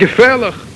Gefährlich.